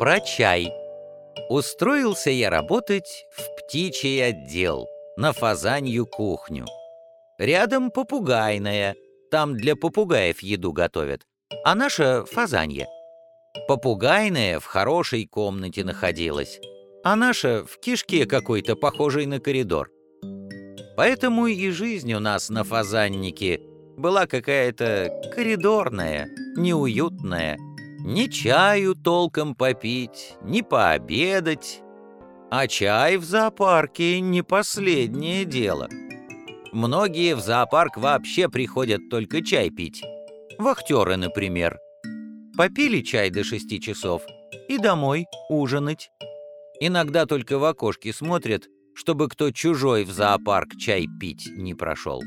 Про чай. Устроился я работать в птичий отдел, на фазанью кухню. Рядом попугайная, там для попугаев еду готовят, а наша фазанья. Попугайная в хорошей комнате находилась, а наша в кишке какой-то, похожей на коридор. Поэтому и жизнь у нас на фазаннике была какая-то коридорная, неуютная. Ни чаю толком попить, ни пообедать. А чай в зоопарке не последнее дело. Многие в зоопарк вообще приходят только чай пить. Вахтеры, например. Попили чай до шести часов и домой ужинать. Иногда только в окошке смотрят, чтобы кто чужой в зоопарк чай пить не прошел.